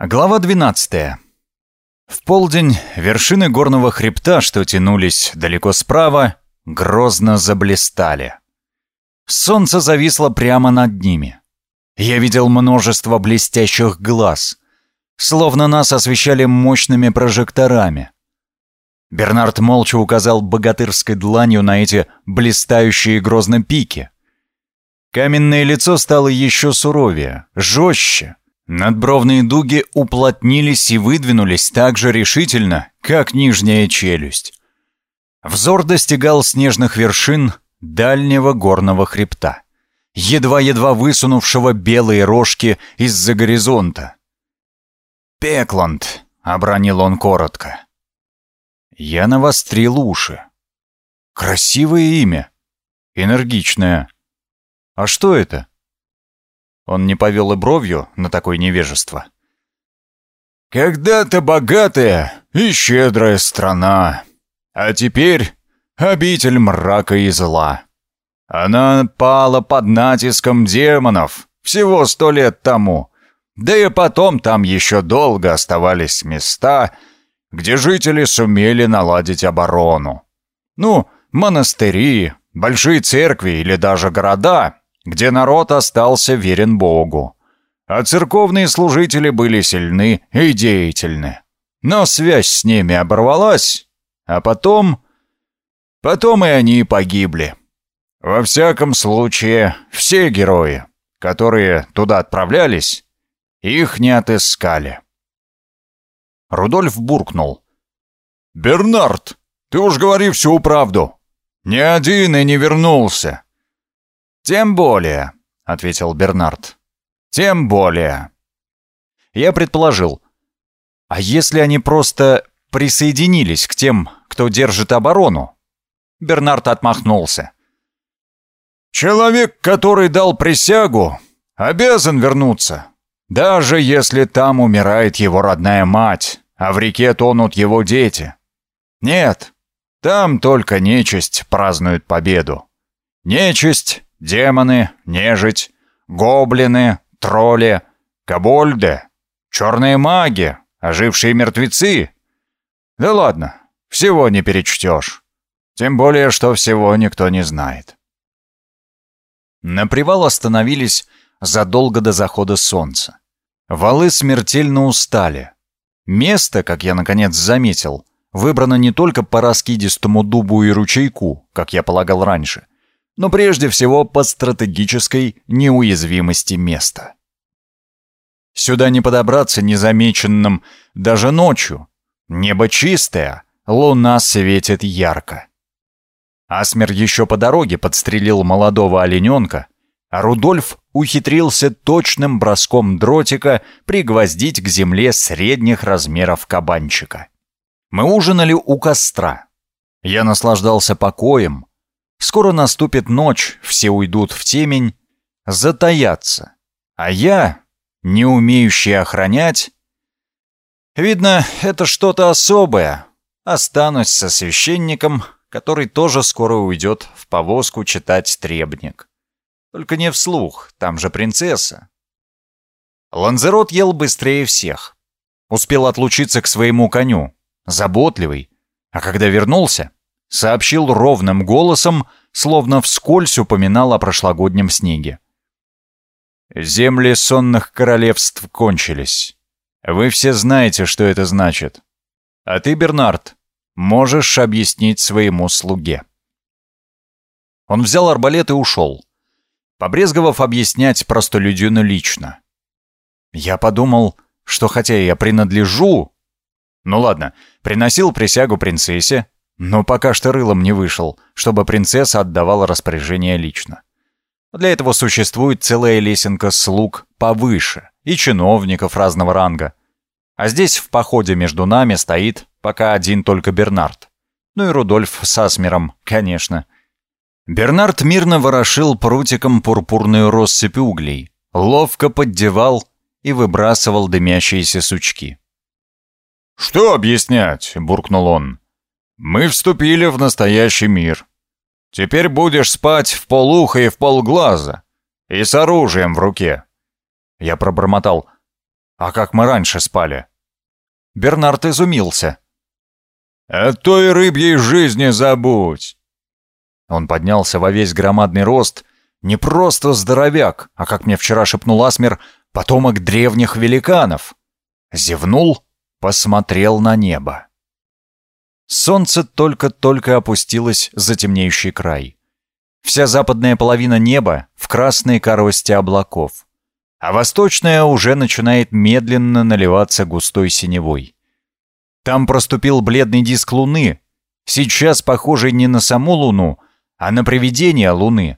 Глава 12. В полдень вершины горного хребта, что тянулись далеко справа, грозно заблистали. Солнце зависло прямо над ними. Я видел множество блестящих глаз, словно нас освещали мощными прожекторами. Бернард молча указал богатырской дланью на эти блистающие грозно пики. Каменное лицо стало еще суровее, жестче, Надбровные дуги уплотнились и выдвинулись так же решительно, как нижняя челюсть. Взор достигал снежных вершин дальнего горного хребта, едва-едва высунувшего белые рожки из-за горизонта. «Пекланд», — обронил он коротко. Я навострил уши. Красивое имя. Энергичное. А что это? Он не повел и бровью на такое невежество. «Когда-то богатая и щедрая страна, а теперь обитель мрака и зла. Она пала под натиском демонов всего сто лет тому, да и потом там еще долго оставались места, где жители сумели наладить оборону. Ну, монастыри, большие церкви или даже города, где народ остался верен Богу. А церковные служители были сильны и деятельны. Но связь с ними оборвалась, а потом... Потом и они погибли. Во всяком случае, все герои, которые туда отправлялись, их не отыскали. Рудольф буркнул. «Бернард, ты уж говори всю правду. Ни один и не вернулся. «Тем более», — ответил Бернард. «Тем более». Я предположил, а если они просто присоединились к тем, кто держит оборону? Бернард отмахнулся. «Человек, который дал присягу, обязан вернуться, даже если там умирает его родная мать, а в реке тонут его дети. Нет, там только нечисть празднует победу. Нечисть демоны, нежить, гоблины, тролли, кобольды, черные маги, ожившие мертвецы. Да ладно, всего не перечтешь. Тем более, что всего никто не знает. На привал остановились задолго до захода солнца. Валы смертельно устали. Место, как я наконец заметил, выбрано не только по раскидистому дубу и ручейку, как я полагал раньше, но прежде всего по стратегической неуязвимости места. Сюда не подобраться незамеченным даже ночью. Небо чистое, луна светит ярко. Асмер еще по дороге подстрелил молодого олененка, а Рудольф ухитрился точным броском дротика пригвоздить к земле средних размеров кабанчика. Мы ужинали у костра. Я наслаждался покоем, Скоро наступит ночь, все уйдут в темень, затаятся. А я, не умеющий охранять... Видно, это что-то особое. Останусь со священником, который тоже скоро уйдет в повозку читать требник. Только не вслух, там же принцесса. Ланзерот ел быстрее всех. Успел отлучиться к своему коню, заботливый. А когда вернулся, сообщил ровным голосом, словно вскользь упоминал о прошлогоднем снеге. «Земли сонных королевств кончились. Вы все знаете, что это значит. А ты, Бернард, можешь объяснить своему слуге». Он взял арбалет и ушел, побрезговав объяснять простолюдину лично. Я подумал, что хотя я принадлежу... Ну ладно, приносил присягу принцессе, но пока что рылом не вышел, чтобы принцесса отдавала распоряжение лично. Для этого существует целая лесенка слуг повыше и чиновников разного ранга. А здесь в походе между нами стоит пока один только Бернард. Ну и Рудольф с Асмером, конечно. Бернард мирно ворошил прутиком пурпурную россыпь углей, ловко поддевал и выбрасывал дымящиеся сучки. «Что объяснять?» — буркнул он. Мы вступили в настоящий мир. Теперь будешь спать в полуха и в полглаза. И с оружием в руке. Я пробормотал. А как мы раньше спали?» Бернард изумился. «О той рыбьей жизни забудь!» Он поднялся во весь громадный рост, не просто здоровяк, а, как мне вчера шепнул Асмер, потомок древних великанов. Зевнул, посмотрел на небо. Солнце только-только опустилось за темнеющий край. Вся западная половина неба в красной коросте облаков, а восточная уже начинает медленно наливаться густой синевой. Там проступил бледный диск луны, сейчас похожий не на саму луну, а на привидение луны.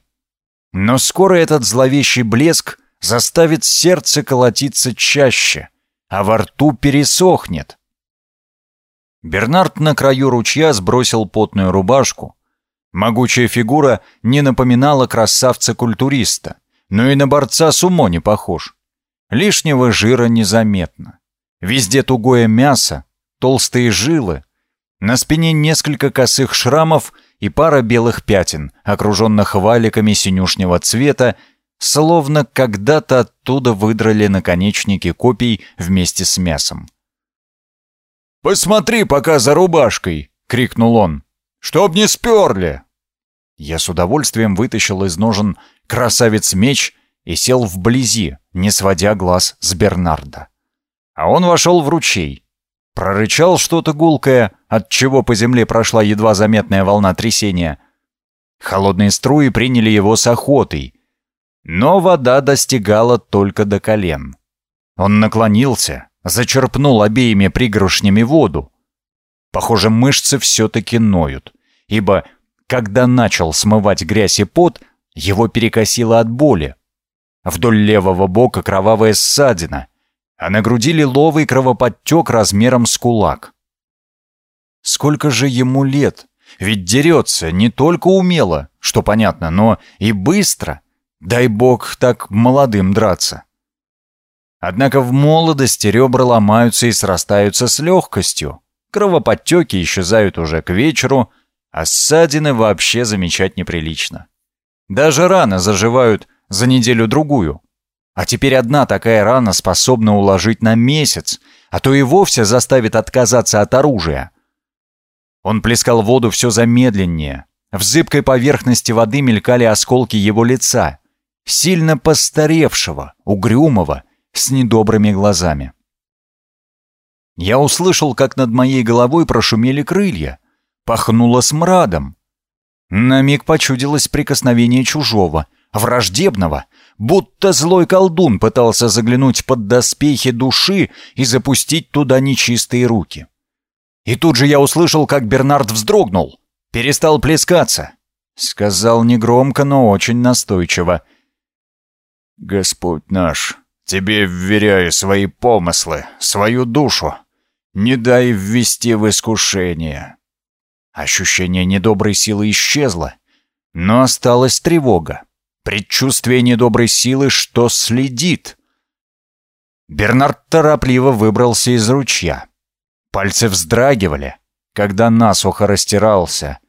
Но скоро этот зловещий блеск заставит сердце колотиться чаще, а во рту пересохнет. Бернард на краю ручья сбросил потную рубашку. Могучая фигура не напоминала красавца-культуриста, но и на борца с умо не похож. Лишнего жира незаметно. Везде тугое мясо, толстые жилы. На спине несколько косых шрамов и пара белых пятен, окруженных валиками синюшнего цвета, словно когда-то оттуда выдрали наконечники копий вместе с мясом. «Посмотри пока за рубашкой!» — крикнул он. «Чтоб не сперли!» Я с удовольствием вытащил из ножен красавец-меч и сел вблизи, не сводя глаз с Бернарда. А он вошел в ручей. Прорычал что-то гулкое, от чего по земле прошла едва заметная волна трясения. Холодные струи приняли его с охотой, но вода достигала только до колен. Он наклонился, зачерпнул обеими пригоршнями воду. Похоже, мышцы все-таки ноют, ибо, когда начал смывать грязь и пот, его перекосило от боли. Вдоль левого бока кровавая ссадина, а на груди лиловый кровоподтек размером с кулак. Сколько же ему лет? Ведь дерется не только умело, что понятно, но и быстро. Дай бог так молодым драться. Однако в молодости ребра ломаются и срастаются с легкостью. Кровоподтеки исчезают уже к вечеру, а ссадины вообще замечать неприлично. Даже раны заживают за неделю-другую. А теперь одна такая рана способна уложить на месяц, а то и вовсе заставит отказаться от оружия. Он плескал воду все замедленнее. В зыбкой поверхности воды мелькали осколки его лица, сильно постаревшего, угрюмого, с недобрыми глазами. Я услышал, как над моей головой прошумели крылья. Пахнуло смрадом. На миг почудилось прикосновение чужого, враждебного, будто злой колдун пытался заглянуть под доспехи души и запустить туда нечистые руки. И тут же я услышал, как Бернард вздрогнул, перестал плескаться. Сказал негромко, но очень настойчиво. «Господь наш, Тебе вверяю свои помыслы, свою душу. Не дай ввести в искушение». Ощущение недоброй силы исчезло, но осталась тревога, предчувствие недоброй силы, что следит. Бернард торопливо выбрался из ручья. Пальцы вздрагивали, когда насухо растирался.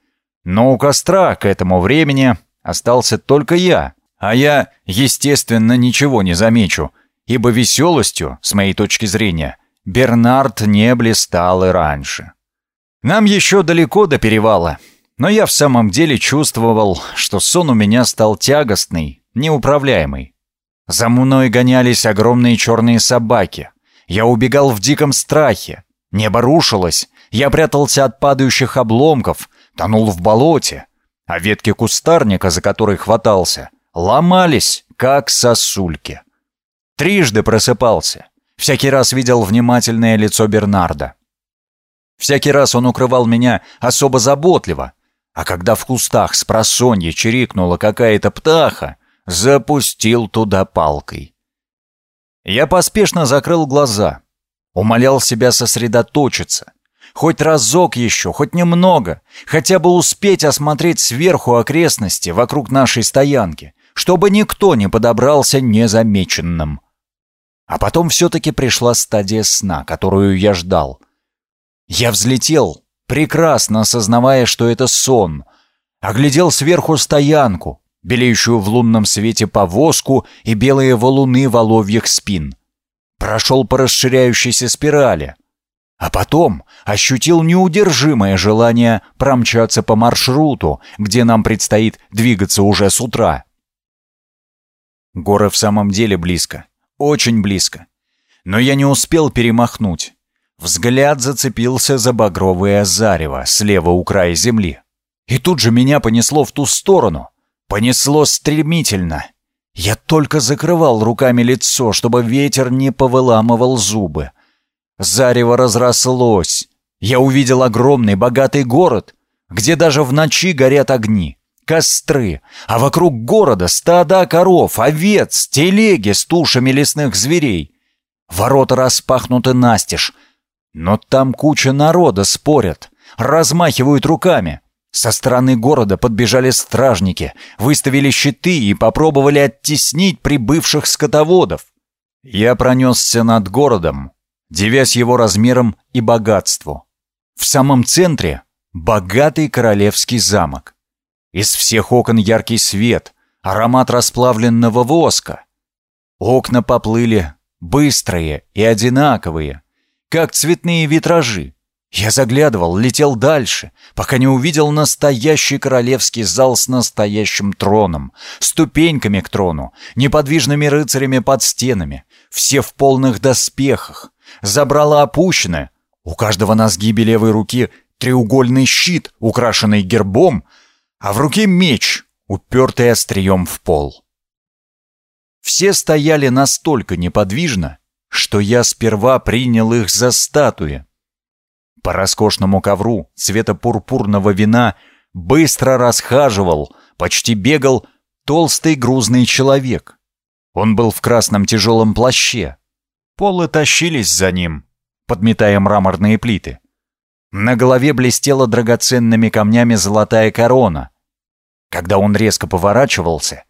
Но у костра к этому времени остался только я, а я, естественно, ничего не замечу — ибо веселостью, с моей точки зрения, Бернард не блистал и раньше. Нам еще далеко до перевала, но я в самом деле чувствовал, что сон у меня стал тягостный, неуправляемый. За мной гонялись огромные черные собаки. Я убегал в диком страхе. Небо рушилось, я прятался от падающих обломков, тонул в болоте, а ветки кустарника, за которые хватался, ломались, как сосульки. Трижды просыпался. Всякий раз видел внимательное лицо Бернарда. Всякий раз он укрывал меня особо заботливо, а когда в кустах с просонья чирикнула какая-то птаха, запустил туда палкой. Я поспешно закрыл глаза, умолял себя сосредоточиться. Хоть разок еще, хоть немного, хотя бы успеть осмотреть сверху окрестности вокруг нашей стоянки, чтобы никто не подобрался незамеченным. А потом все-таки пришла стадия сна, которую я ждал. Я взлетел, прекрасно осознавая, что это сон. Оглядел сверху стоянку, белеющую в лунном свете повозку и белые валуны воловьих спин. прошел по расширяющейся спирали, а потом ощутил неудержимое желание промчаться по маршруту, где нам предстоит двигаться уже с утра. Горы в самом деле близко, очень близко. Но я не успел перемахнуть. Взгляд зацепился за багровое зарево слева у края земли. И тут же меня понесло в ту сторону. Понесло стремительно. Я только закрывал руками лицо, чтобы ветер не повыламывал зубы. Зарево разрослось. Я увидел огромный богатый город, где даже в ночи горят огни костры, а вокруг города стада коров, овец, телеги с тушами лесных зверей. Ворота распахнуты настежь, но там куча народа спорят, размахивают руками. Со стороны города подбежали стражники, выставили щиты и попробовали оттеснить прибывших скотоводов. Я пронесся над городом, девясь его размером и богатству. В самом центре — богатый королевский замок. Из всех окон яркий свет, аромат расплавленного воска. Окна поплыли, быстрые и одинаковые, как цветные витражи. Я заглядывал, летел дальше, пока не увидел настоящий королевский зал с настоящим троном, ступеньками к трону, неподвижными рыцарями под стенами, все в полных доспехах. Забрало опущенное. У каждого на сгибе левой руки треугольный щит, украшенный гербом — а в руке меч, упертый острием в пол. Все стояли настолько неподвижно, что я сперва принял их за статуи. По роскошному ковру цвета пурпурного вина быстро расхаживал, почти бегал толстый грузный человек. Он был в красном тяжелом плаще. Полы тащились за ним, подметая мраморные плиты. На голове блестела драгоценными камнями золотая корона, когда он резко поворачивался,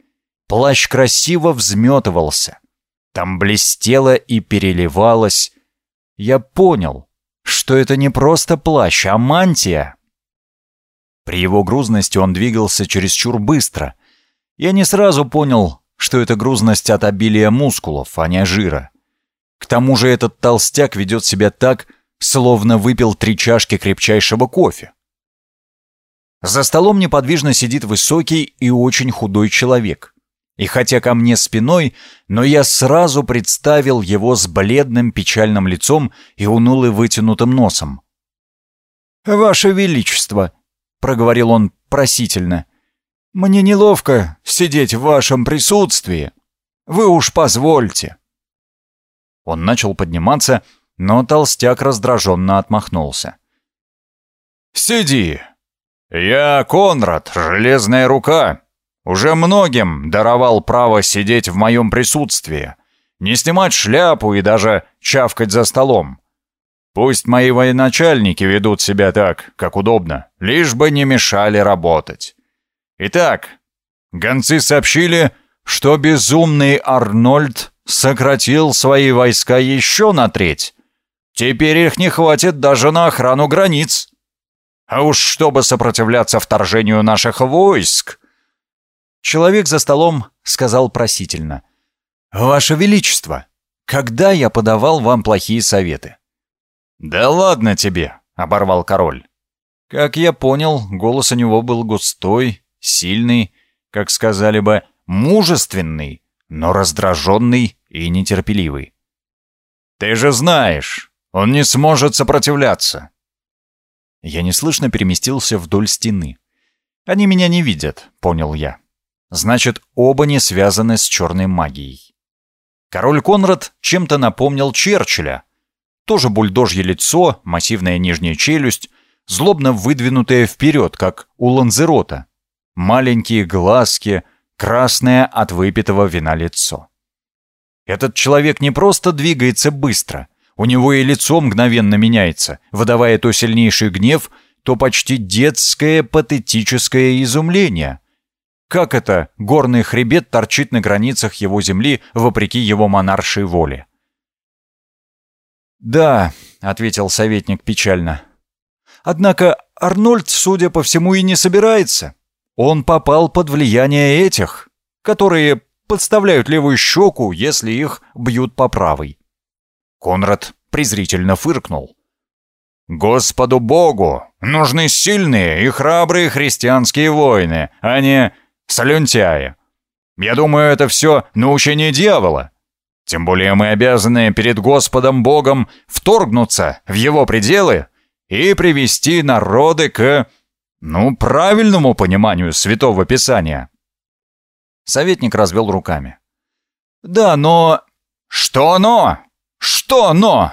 плащ красиво взметывался. Там блестело и переливалось. Я понял, что это не просто плащ, а мантия. При его грузности он двигался чересчур быстро. Я не сразу понял, что это грузность от обилия мускулов, а не жира. К тому же этот толстяк ведет себя так, словно выпил три чашки крепчайшего кофе. За столом неподвижно сидит высокий и очень худой человек. И хотя ко мне спиной, но я сразу представил его с бледным печальным лицом и уныло вытянутым носом. «Ваше Величество», — проговорил он просительно, — «мне неловко сидеть в вашем присутствии. Вы уж позвольте». Он начал подниматься, но толстяк раздраженно отмахнулся. «Сиди, «Я Конрад, железная рука. Уже многим даровал право сидеть в моем присутствии, не снимать шляпу и даже чавкать за столом. Пусть мои военачальники ведут себя так, как удобно, лишь бы не мешали работать. Итак, гонцы сообщили, что безумный Арнольд сократил свои войска еще на треть. Теперь их не хватит даже на охрану границ. А уж чтобы сопротивляться вторжению наших войск!» Человек за столом сказал просительно. «Ваше Величество, когда я подавал вам плохие советы?» «Да ладно тебе!» — оборвал король. Как я понял, голос у него был густой, сильный, как сказали бы, мужественный, но раздраженный и нетерпеливый. «Ты же знаешь, он не сможет сопротивляться. Я неслышно переместился вдоль стены. «Они меня не видят», — понял я. «Значит, оба не связаны с черной магией». Король Конрад чем-то напомнил Черчилля. Тоже бульдожье лицо, массивная нижняя челюсть, злобно выдвинутая вперед, как у Ланзерота. Маленькие глазки, красное от выпитого вина лицо. Этот человек не просто двигается быстро, у него и лицо мгновенно меняется, выдавая то сильнейший гнев, то почти детское патетическое изумление. Как это горный хребет торчит на границах его земли вопреки его монаршей воле? «Да», — ответил советник печально. «Однако Арнольд, судя по всему, и не собирается. Он попал под влияние этих, которые подставляют левую щеку, если их бьют по правой. Конрад презрительно фыркнул. «Господу Богу нужны сильные и храбрые христианские воины, а не слюнтяи. Я думаю, это все научение дьявола. Тем более мы обязаны перед Господом Богом вторгнуться в его пределы и привести народы к, ну, правильному пониманию Святого Писания». Советник развел руками. «Да, но...» «Что но? Что но?»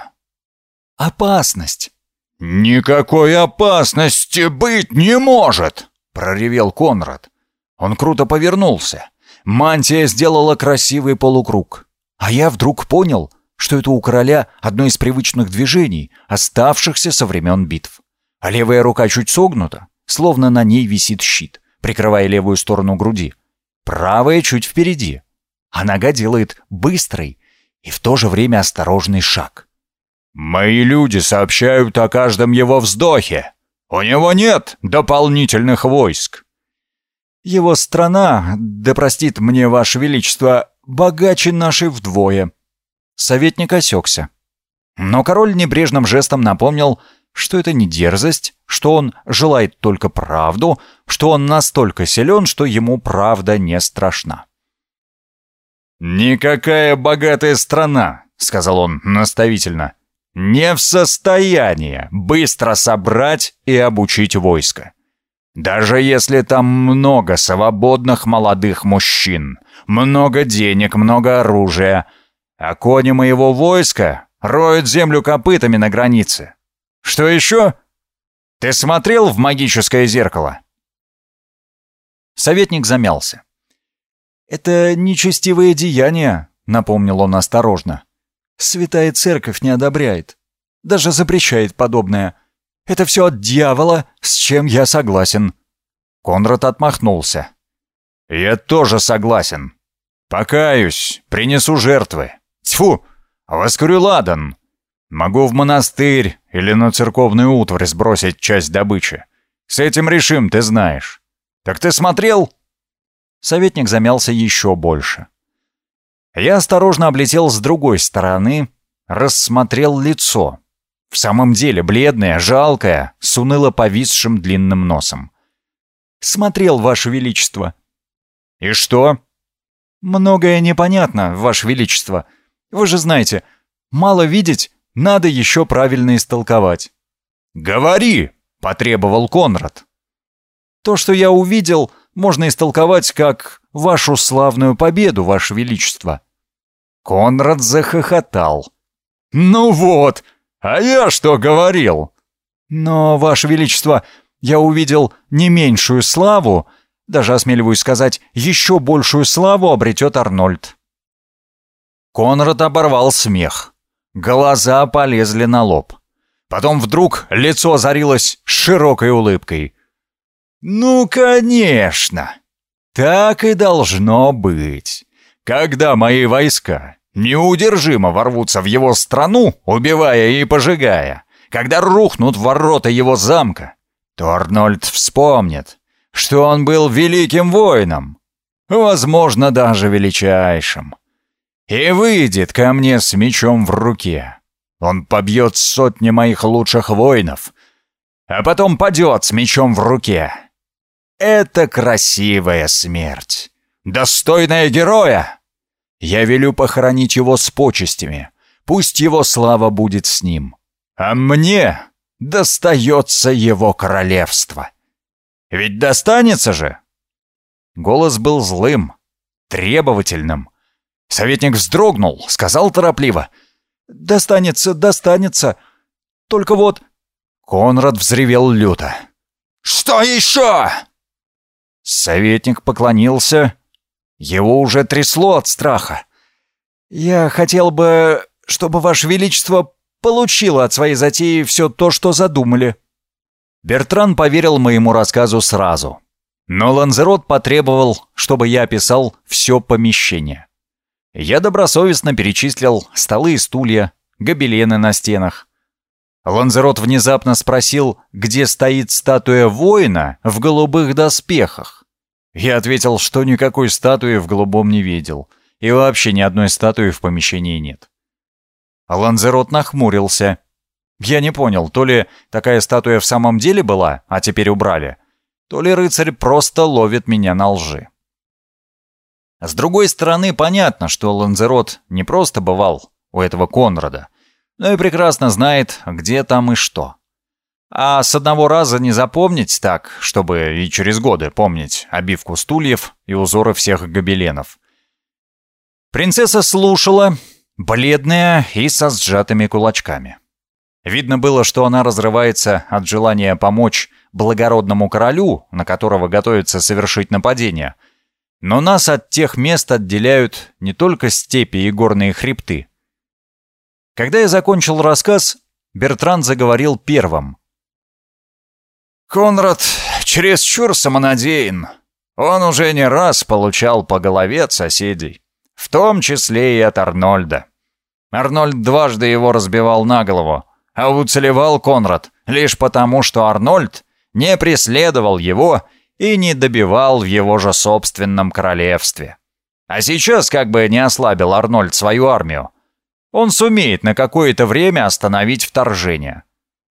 «Опасность». «Никакой опасности быть не может!» — проревел Конрад. Он круто повернулся. Мантия сделала красивый полукруг. А я вдруг понял, что это у короля одно из привычных движений, оставшихся со времен битв. А левая рука чуть согнута, словно на ней висит щит, прикрывая левую сторону груди. Правая чуть впереди. А нога делает быстрый и в то же время осторожный шаг. «Мои люди сообщают о каждом его вздохе. У него нет дополнительных войск». «Его страна, да простит мне ваше величество, богаче нашей вдвое». Советник осекся. Но король небрежным жестом напомнил, что это не дерзость, что он желает только правду, что он настолько силен, что ему правда не страшна. «Никакая богатая страна», — сказал он наставительно, — «не в состоянии быстро собрать и обучить войско. Даже если там много свободных молодых мужчин, много денег, много оружия, а кони моего войска роют землю копытами на границе. Что еще? Ты смотрел в магическое зеркало?» Советник замялся. «Это нечестивое деяние», — напомнил он осторожно. «Святая церковь не одобряет. Даже запрещает подобное. Это все от дьявола, с чем я согласен». Конрад отмахнулся. «Я тоже согласен. Покаюсь, принесу жертвы. Тьфу, воскурю ладан. Могу в монастырь или на церковную утварь сбросить часть добычи. С этим решим, ты знаешь. Так ты смотрел?» Советник замялся еще больше. Я осторожно облетел с другой стороны, рассмотрел лицо. В самом деле бледное, жалкое, с уныло повисшим длинным носом. «Смотрел, Ваше Величество». «И что?» «Многое непонятно, Ваше Величество. Вы же знаете, мало видеть, надо еще правильно истолковать». «Говори!» — потребовал Конрад. «То, что я увидел, можно истолковать как «Вашу славную победу, Ваше Величество». Конрад захохотал. «Ну вот, а я что говорил?» «Но, Ваше Величество, я увидел не меньшую славу, даже осмеливаюсь сказать, еще большую славу обретет Арнольд». Конрад оборвал смех. Глаза полезли на лоб. Потом вдруг лицо зарилось широкой улыбкой. «Ну, конечно! Так и должно быть. Когда мои войска неудержимо ворвутся в его страну, убивая и пожигая, когда рухнут ворота его замка, то Арнольд вспомнит, что он был великим воином, возможно, даже величайшим, и выйдет ко мне с мечом в руке. Он побьет сотни моих лучших воинов, а потом падет с мечом в руке, это красивая смерть, достойная героя. Я велю похоронить его с почестями, пусть его слава будет с ним. А мне достается его королевство. Ведь достанется же. Голос был злым, требовательным. Советник вздрогнул, сказал торопливо. «Достанется, достанется. Только вот...» Конрад взревел люто. «Что еще?» Советник поклонился. Его уже трясло от страха. «Я хотел бы, чтобы Ваше Величество получило от своей затеи все то, что задумали». Бертран поверил моему рассказу сразу. Но Ланзерот потребовал, чтобы я описал все помещение. Я добросовестно перечислил столы и стулья, гобелены на стенах. Ланзерот внезапно спросил, где стоит статуя воина в голубых доспехах. Я ответил, что никакой статуи в голубом не видел, и вообще ни одной статуи в помещении нет. Ланзерот нахмурился. Я не понял, то ли такая статуя в самом деле была, а теперь убрали, то ли рыцарь просто ловит меня на лжи. С другой стороны, понятно, что Ланзерот не просто бывал у этого Конрада, но и прекрасно знает, где там и что. А с одного раза не запомнить так, чтобы и через годы помнить обивку стульев и узоры всех гобеленов. Принцесса слушала, бледная и со сжатыми кулачками. Видно было, что она разрывается от желания помочь благородному королю, на которого готовится совершить нападение. Но нас от тех мест отделяют не только степи и горные хребты, когда я закончил рассказ, Бертран заговорил первым. «Конрад чересчур самонадеян. Он уже не раз получал по голове от соседей, в том числе и от Арнольда. Арнольд дважды его разбивал на голову, а уцелевал Конрад лишь потому, что Арнольд не преследовал его и не добивал в его же собственном королевстве. А сейчас как бы не ослабил Арнольд свою армию, он сумеет на какое-то время остановить вторжение.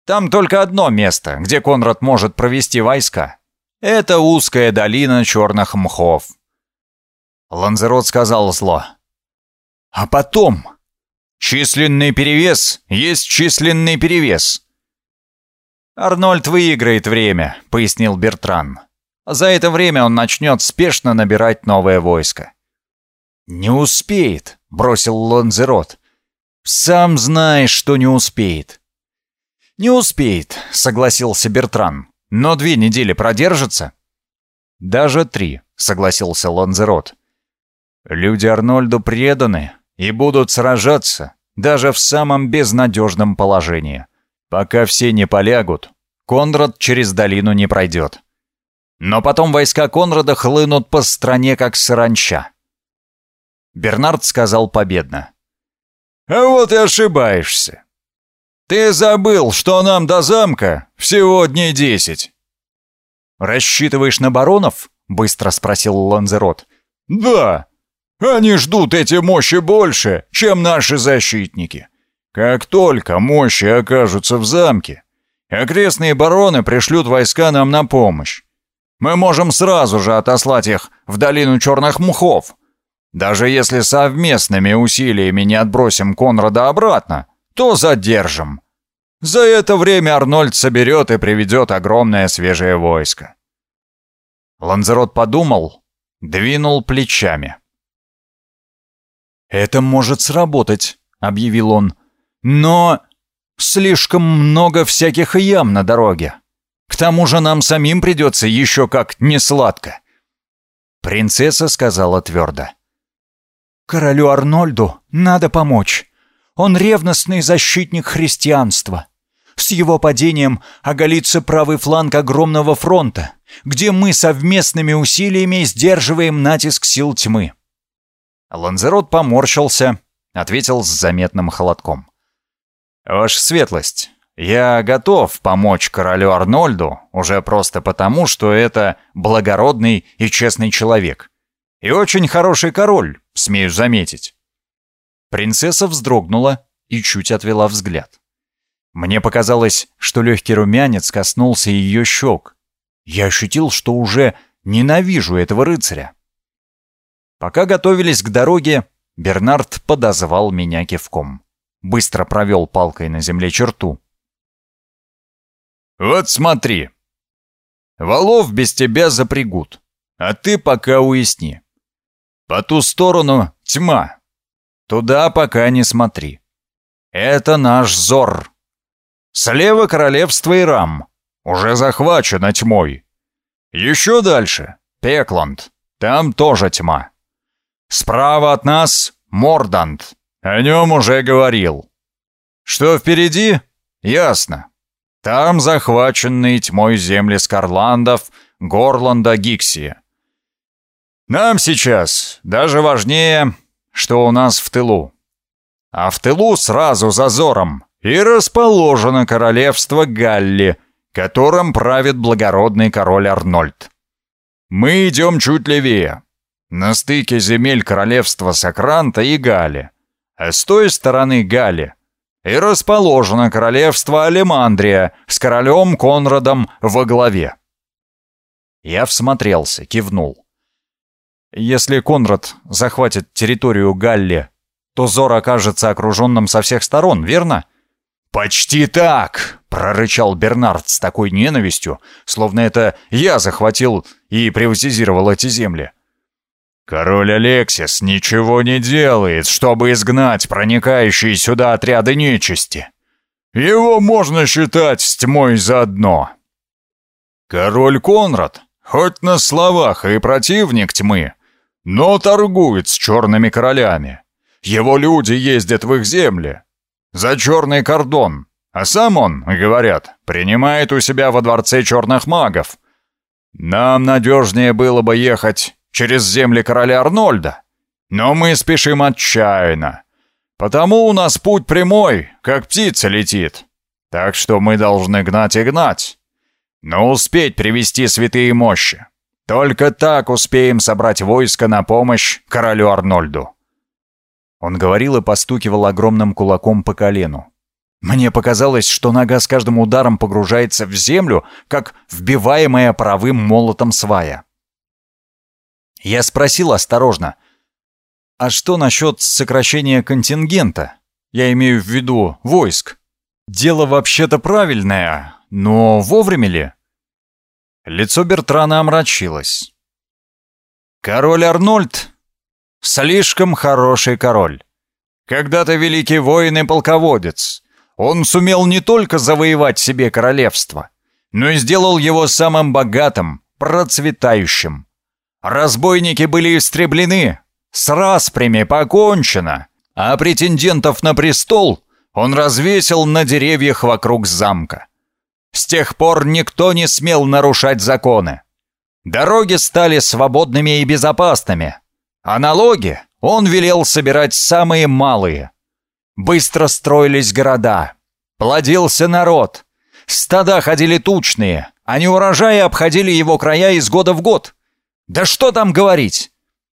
Там только одно место, где Конрад может провести войска. Это узкая долина черных мхов. Ланзерот сказал зло. А потом... Численный перевес есть численный перевес. «Арнольд выиграет время», — пояснил Бертран. «За это время он начнет спешно набирать новое войско». «Не успеет», — бросил Ланзерот. Сам знаешь, что не успеет». «Не успеет», — согласился Бертран. «Но две недели продержится». «Даже три», — согласился Ланзерот. «Люди Арнольду преданы и будут сражаться даже в самом безнадежном положении. Пока все не полягут, Конрад через долину не пройдет. Но потом войска Конрада хлынут по стране, как саранча». Бернард сказал победно. А вот и ошибаешься. Ты забыл, что нам до замка всего дней десять. Рассчитываешь на баронов? Быстро спросил Ланзерот. Да. Они ждут эти мощи больше, чем наши защитники. Как только мощи окажутся в замке, окрестные бароны пришлют войска нам на помощь. Мы можем сразу же отослать их в долину черных мухов, даже если совместными усилиями не отбросим Конрада обратно, то задержим. За это время Арнольд соберет и приведет огромное свежее войско. Ланзерот подумал, двинул плечами. «Это может сработать», — объявил он. «Но слишком много всяких ям на дороге. К тому же нам самим придется еще как несладко». Принцесса сказала твердо. Королю Арнольду надо помочь. Он ревностный защитник христианства. С его падением оголится правый фланг огромного фронта, где мы совместными усилиями сдерживаем натиск сил тьмы. Ланзерот поморщился, ответил с заметным холодком. «Ваша светлость, я готов помочь королю Арнольду уже просто потому, что это благородный и честный человек. И очень хороший король, смею заметить». Принцесса вздрогнула и чуть отвела взгляд. Мне показалось, что легкий румянец коснулся ее щек. Я ощутил, что уже ненавижу этого рыцаря. Пока готовились к дороге, Бернард подозвал меня кивком. Быстро провел палкой на земле черту. «Вот смотри. Валов без тебя запрягут, а ты пока уясни. По ту сторону тьма. Туда пока не смотри. Это наш Зор. Слева королевство Ирам. Уже захвачено тьмой. Еще дальше — Пекланд. Там тоже тьма. Справа от нас — Мордант. О нем уже говорил. Что впереди? Ясно. Там захваченные тьмой земли Скарландов, Горланда, Гиксия. Нам сейчас даже важнее, что у нас в тылу. А в тылу сразу за Зором и расположено королевство Галли, которым правит благородный король Арнольд. Мы идем чуть левее, на стыке земель королевства Сакранта и Галли. А с той стороны Галли и расположено королевство Алемандрия с королем Конрадом во главе. Я всмотрелся, кивнул. Если Конрад захватит территорию Галли, то Зор окажется окруженным со всех сторон, верно? «Почти так!» — прорычал Бернард с такой ненавистью, словно это я захватил и приватизировал эти земли. «Король Алексис ничего не делает, чтобы изгнать проникающие сюда отряды нечисти. Его можно считать с тьмой заодно. Король Конрад, хоть на словах и противник тьмы, но торгует с черными королями. Его люди ездят в их земли. За черный кордон. А сам он, говорят, принимает у себя во дворце черных магов. Нам надежнее было бы ехать через земли короля Арнольда. Но мы спешим отчаянно. Потому у нас путь прямой, как птица летит. Так что мы должны гнать и гнать. Но успеть привести святые мощи. Только так успеем собрать войско на помощь королю Арнольду». Он говорил и постукивал огромным кулаком по колену. Мне показалось, что нога с каждым ударом погружается в землю, как вбиваемая паровым молотом свая. Я спросил осторожно, «А что насчет сокращения контингента? Я имею в виду войск. Дело вообще-то правильное, но вовремя ли?» Лицо Бертрана омрачилось. «Король Арнольд — слишком хороший король. Когда-то великий воин и полководец. Он сумел не только завоевать себе королевство, но и сделал его самым богатым, процветающим. Разбойники были истреблены, с распрями покончено, а претендентов на престол он развесил на деревьях вокруг замка. С тех пор никто не смел нарушать законы. Дороги стали свободными и безопасными, а налоги он велел собирать самые малые. Быстро строились города, плодился народ, стада ходили тучные, а неурожаи обходили его края из года в год. Да что там говорить?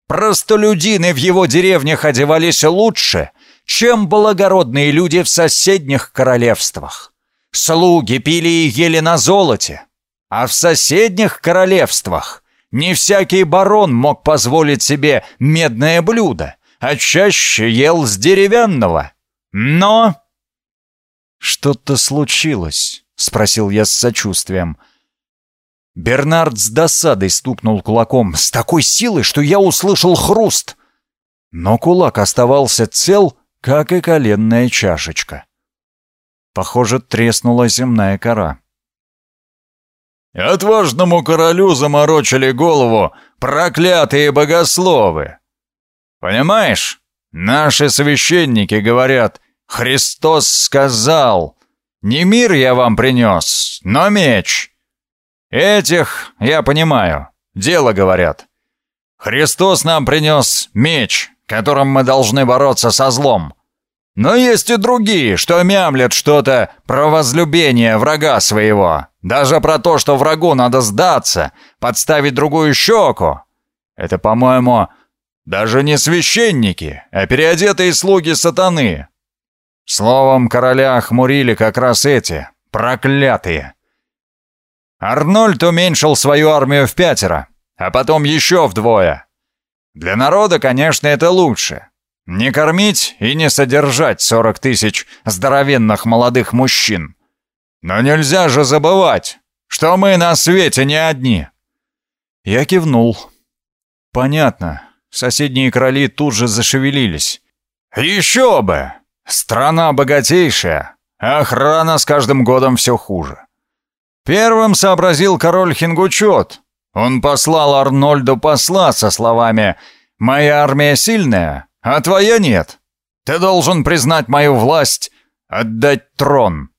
Простолюдины в его деревнях одевались лучше, чем благородные люди в соседних королевствах. Слуги пили и ели на золоте. А в соседних королевствах не всякий барон мог позволить себе медное блюдо, а чаще ел с деревянного. Но... «Что-то случилось?» — спросил я с сочувствием. Бернард с досадой стукнул кулаком с такой силой, что я услышал хруст. Но кулак оставался цел, как и коленная чашечка. Похоже, треснула земная кора. «Отважному королю заморочили голову проклятые богословы! Понимаешь, наши священники говорят, Христос сказал, не мир я вам принес, но меч. Этих я понимаю, дело говорят. Христос нам принес меч, которым мы должны бороться со злом. Но есть и другие, что мямлят что-то про возлюбение врага своего. Даже про то, что врагу надо сдаться, подставить другую щеку. Это, по-моему, даже не священники, а переодетые слуги сатаны. Словом, короля охмурили как раз эти, проклятые. Арнольд уменьшил свою армию в пятеро, а потом еще вдвое. Для народа, конечно, это лучше. Не кормить и не содержать 40 тысяч здоровенных молодых мужчин. Но нельзя же забывать, что мы на свете не одни. Я кивнул. Понятно. Соседние короли тут же зашевелились. Еще бы! Страна богатейшая, охрана с каждым годом все хуже. Первым сообразил король Хингучот. Он послал Арнольду посла со словами «Моя армия сильная, а твоя нет. Ты должен признать мою власть, отдать трон.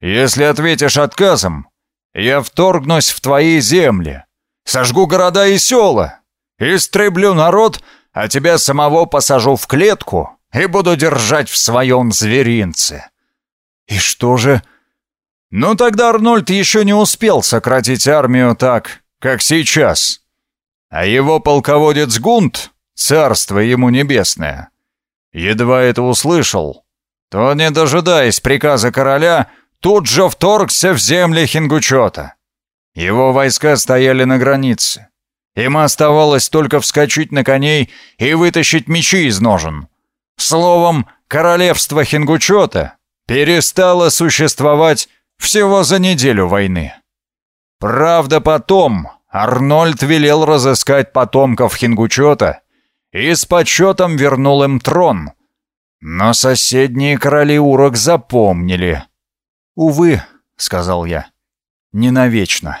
Если ответишь отказом, я вторгнусь в твои земли, сожгу города и села, истреблю народ, а тебя самого посажу в клетку и буду держать в своем зверинце». «И что же?» «Ну тогда Арнольд еще не успел сократить армию так, как сейчас. А его полководец Гунт Царство ему небесное. Едва это услышал, то, не дожидаясь приказа короля, тут же вторгся в земли Хингучота. Его войска стояли на границе. Им оставалось только вскочить на коней и вытащить мечи из ножен. Словом, королевство Хингучота перестало существовать всего за неделю войны. Правда, потом Арнольд велел разыскать потомков Хингучота и с почетом вернул им трон. Но соседние короли урок запомнили. «Увы», — сказал я, — «не навечно».